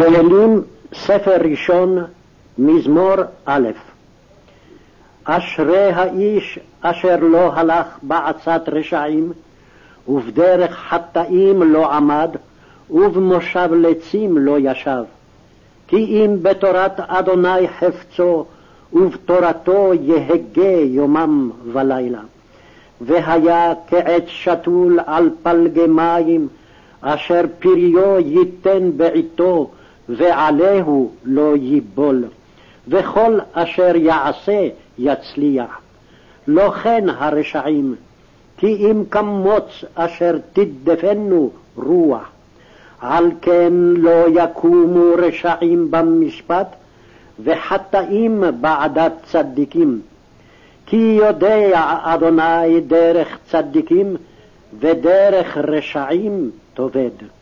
תהילים, ספר ראשון, מזמור א' אשרי האיש אשר לא הלך בעצת רשעים, ובדרך חטאים לא עמד, ובמושב לצים לא ישב. כי אם בתורת אדוני חפצו, ובתורתו יהגה יומם ולילה. והיה כעץ שתול על פלגי מים, אשר פריו ייתן בעתו, ועליהו לא ייבול. וכל אשר יעשה יצליח. לא כן הרשעים, כי אם כמוץ אשר תדפנו רוח. על כן לא יקומו רשעים במשפט, וחטאים בעדת צדיקים. כי יודע אדוני דרך צדיקים, ודרך רשעים תאבד.